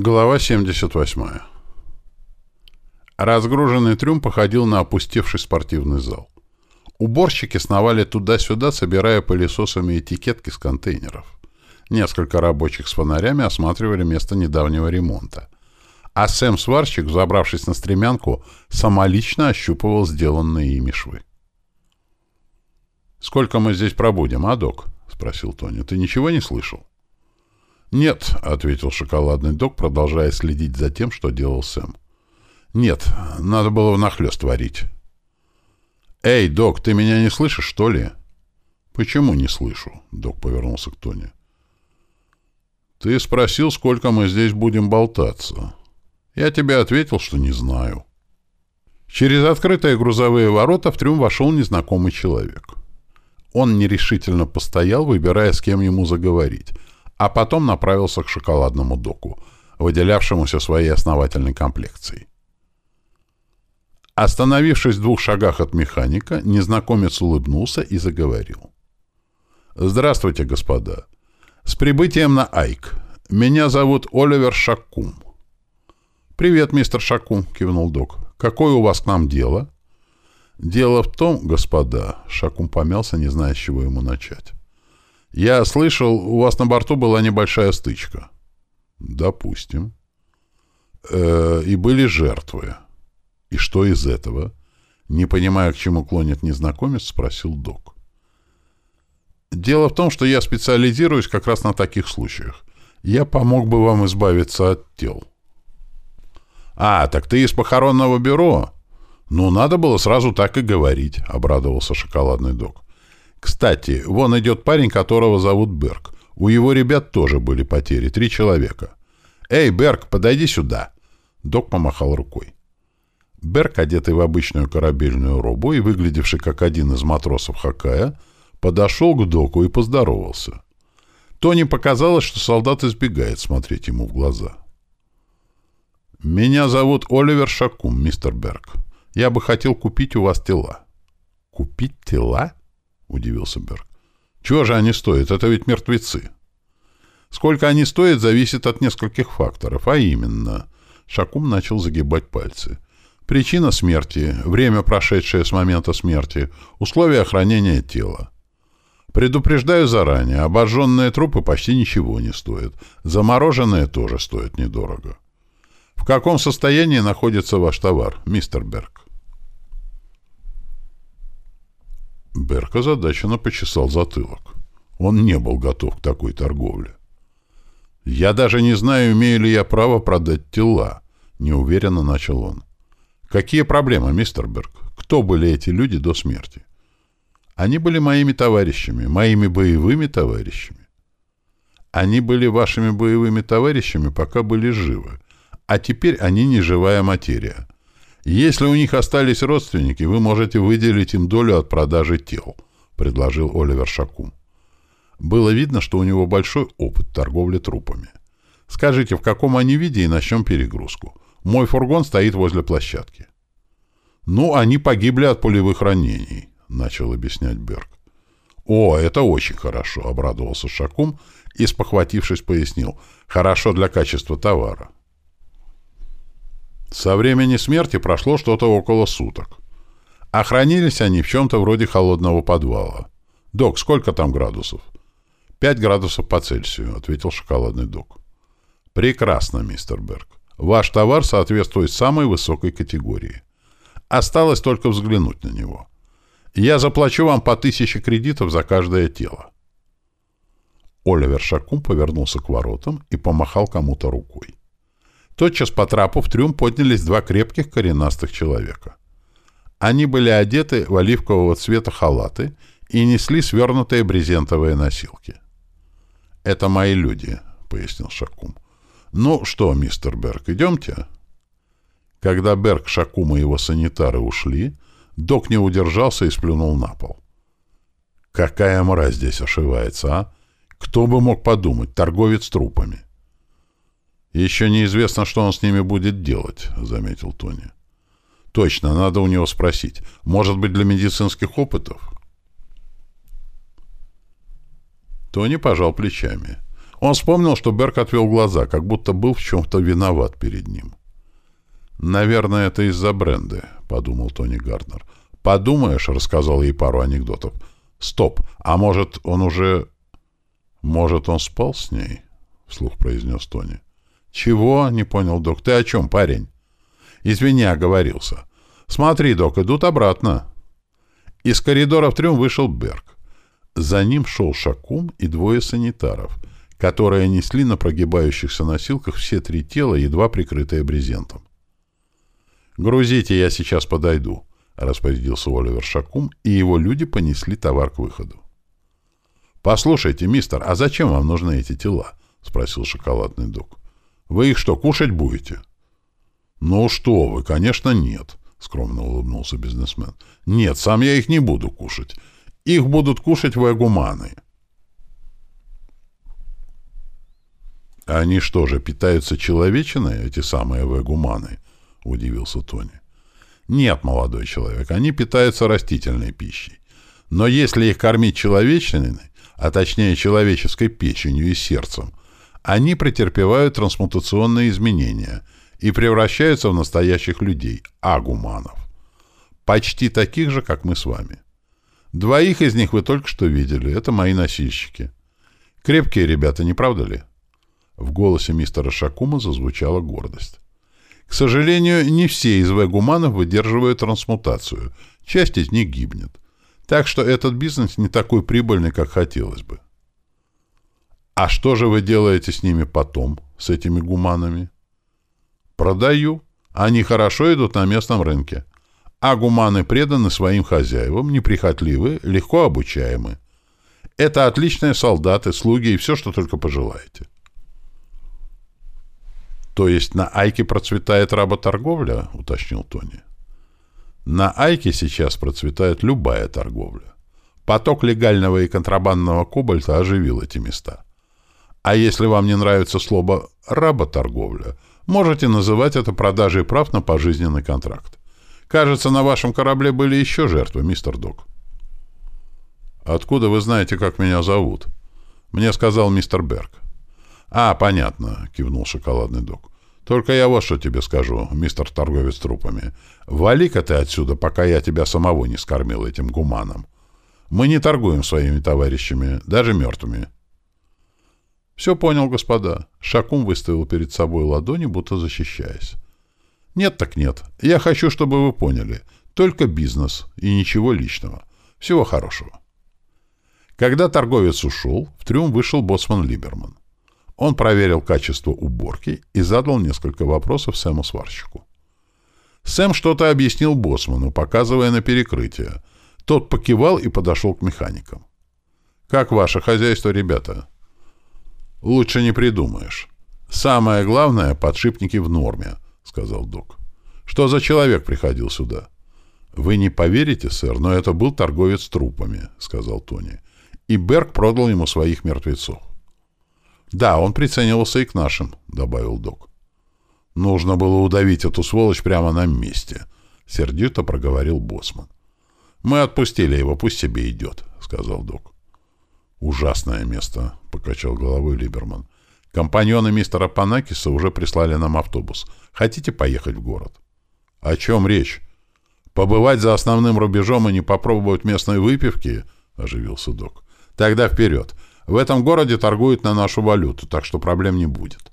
Глава 78. Разгруженный трюм походил на опустевший спортивный зал. Уборщики сновали туда-сюда, собирая пылесосами этикетки с контейнеров. Несколько рабочих с фонарями осматривали место недавнего ремонта. А Сэм-сварщик, забравшись на стремянку, самолично ощупывал сделанные ими швы. «Сколько мы здесь пробудем, а, док?» — спросил Тони. «Ты ничего не слышал?» «Нет», — ответил шоколадный док, продолжая следить за тем, что делал Сэм. «Нет, надо было внахлёст варить». «Эй, док, ты меня не слышишь, что ли?» «Почему не слышу?» — док повернулся к Тони. «Ты спросил, сколько мы здесь будем болтаться. Я тебе ответил, что не знаю». Через открытые грузовые ворота в трюм вошел незнакомый человек. Он нерешительно постоял, выбирая, с кем ему заговорить — а потом направился к шоколадному доку, выделявшемуся своей основательной комплекцией. Остановившись в двух шагах от механика, незнакомец улыбнулся и заговорил. «Здравствуйте, господа. С прибытием на Айк. Меня зовут Оливер Шакум». «Привет, мистер Шакум», — кивнул док. «Какое у вас к нам дело?» «Дело в том, господа...» — Шакум помялся, не зная, с чего ему начать. Я слышал, у вас на борту была небольшая стычка. Допустим. Э -э и были жертвы. И что из этого? Не понимая, к чему клонит незнакомец, спросил док. Дело в том, что я специализируюсь как раз на таких случаях. Я помог бы вам избавиться от тел. А, так ты из похоронного бюро? Ну, надо было сразу так и говорить, обрадовался шоколадный док. Кстати, вон идет парень, которого зовут Берг. У его ребят тоже были потери, три человека. «Эй, Берг, подойди сюда!» Док помахал рукой. Берг, одетый в обычную корабельную робу и выглядевший как один из матросов Хакая, подошел к доку и поздоровался. Тони показалось, что солдат избегает смотреть ему в глаза. «Меня зовут Оливер Шакум, мистер Берг. Я бы хотел купить у вас тела». «Купить тела?» — удивился Берг. «Чего же они стоят? Это ведь мертвецы». «Сколько они стоят, зависит от нескольких факторов, а именно...» Шакум начал загибать пальцы. «Причина смерти, время, прошедшее с момента смерти, условия охранения тела. Предупреждаю заранее, обожженные трупы почти ничего не стоят. Замороженные тоже стоят недорого. В каком состоянии находится ваш товар, мистер Берг?» Берк озадаченно почесал затылок. Он не был готов к такой торговле. «Я даже не знаю, имею ли я право продать тела», — неуверенно начал он. «Какие проблемы, мистер Берг? Кто были эти люди до смерти?» «Они были моими товарищами, моими боевыми товарищами. Они были вашими боевыми товарищами, пока были живы, а теперь они не живая материя. «Если у них остались родственники, вы можете выделить им долю от продажи тел», — предложил Оливер Шакум. Было видно, что у него большой опыт торговли трупами. «Скажите, в каком они виде и начнем перегрузку? Мой фургон стоит возле площадки». «Ну, они погибли от пулевых ранений», — начал объяснять Берг. «О, это очень хорошо», — обрадовался Шакум и, спохватившись, пояснил. «Хорошо для качества товара». Со времени смерти прошло что-то около суток. Охранились они в чем-то вроде холодного подвала. «Док, сколько там градусов?» «Пять градусов по Цельсию», — ответил шоколадный док. «Прекрасно, мистер Берг. Ваш товар соответствует самой высокой категории. Осталось только взглянуть на него. Я заплачу вам по тысяче кредитов за каждое тело». Оливер Шакум повернулся к воротам и помахал кому-то рукой. Тотчас по трапу в трюм поднялись два крепких коренастых человека. Они были одеты в оливкового цвета халаты и несли свернутые брезентовые носилки. «Это мои люди», — пояснил Шакум. «Ну что, мистер Берг, идемте?» Когда Берг, Шакум и его санитары ушли, док не удержался и сплюнул на пол. «Какая мразь здесь ошивается, а? Кто бы мог подумать, торговец трупами?» «Еще неизвестно, что он с ними будет делать», — заметил Тони. «Точно, надо у него спросить. Может быть, для медицинских опытов?» Тони пожал плечами. Он вспомнил, что Берг отвел глаза, как будто был в чем-то виноват перед ним. «Наверное, это из-за бренды», — подумал Тони Гарднер. «Подумаешь», — рассказал ей пару анекдотов. «Стоп, а может, он уже...» «Может, он спал с ней?» — вслух произнес Тони. «Чего?» — не понял док. «Ты о чем, парень?» «Извини, оговорился. Смотри, док, идут обратно». Из коридора в трюм вышел Берг. За ним шел Шакум и двое санитаров, которые несли на прогибающихся носилках все три тела, едва прикрытые брезентом. «Грузите, я сейчас подойду», — распорядился Оливер Шакум, и его люди понесли товар к выходу. «Послушайте, мистер, а зачем вам нужны эти тела?» — спросил шоколадный док. «Вы их что, кушать будете?» «Ну что вы, конечно, нет», — скромно улыбнулся бизнесмен. «Нет, сам я их не буду кушать. Их будут кушать вагуманы». «Они что же, питаются человечиной, эти самые вагуманы?» — удивился Тони. «Нет, молодой человек, они питаются растительной пищей. Но если их кормить человечиной, а точнее человеческой печенью и сердцем, они претерпевают трансмутационные изменения — и превращаются в настоящих людей, агуманов. Почти таких же, как мы с вами. Двоих из них вы только что видели. Это мои носильщики. Крепкие ребята, не правда ли? В голосе мистера Шакума зазвучала гордость. К сожалению, не все из вегуманов выдерживают трансмутацию. Часть из них гибнет. Так что этот бизнес не такой прибыльный, как хотелось бы. А что же вы делаете с ними потом, с этими гуманами? Продаю. Они хорошо идут на местном рынке. А гуманы преданы своим хозяевам, неприхотливы, легко обучаемы. Это отличные солдаты, слуги и все, что только пожелаете. То есть на Айке процветает работорговля, уточнил Тони. На Айке сейчас процветает любая торговля. Поток легального и контрабандного кобальта оживил эти места. А если вам не нравится слово «работорговля», Можете называть это продажей прав на пожизненный контракт. Кажется, на вашем корабле были еще жертвы, мистер Док. Откуда вы знаете, как меня зовут? Мне сказал мистер Берг. А, понятно, кивнул шоколадный Док. Только я вот что тебе скажу, мистер торговец трупами. Вали-ка ты отсюда, пока я тебя самого не скормил этим гуманом. Мы не торгуем своими товарищами, даже мертвыми. «Все понял, господа». Шакум выставил перед собой ладони, будто защищаясь. «Нет так нет. Я хочу, чтобы вы поняли. Только бизнес и ничего личного. Всего хорошего». Когда торговец ушел, в трюм вышел боссман Либерман. Он проверил качество уборки и задал несколько вопросов Сэму сварщику. Сэм что-то объяснил боссману, показывая на перекрытие. Тот покивал и подошел к механикам. «Как ваше хозяйство, ребята?» Лучше не придумаешь. Самое главное, подшипники в норме, сказал док. Что за человек приходил сюда? Вы не поверите, сэр, но это был торговец трупами, сказал Тони. И Берг продал ему своих мертвецов. Да, он приценивался и к нашим, добавил док. Нужно было удавить эту сволочь прямо на месте, сердито проговорил боссман. Мы отпустили его, пусть себе идет, сказал док. «Ужасное место», — покачал головой Либерман. «Компаньоны мистера Панакиса уже прислали нам автобус. Хотите поехать в город?» «О чем речь? Побывать за основным рубежом и не попробовать местной выпивки?» — оживился док. «Тогда вперед. В этом городе торгуют на нашу валюту, так что проблем не будет».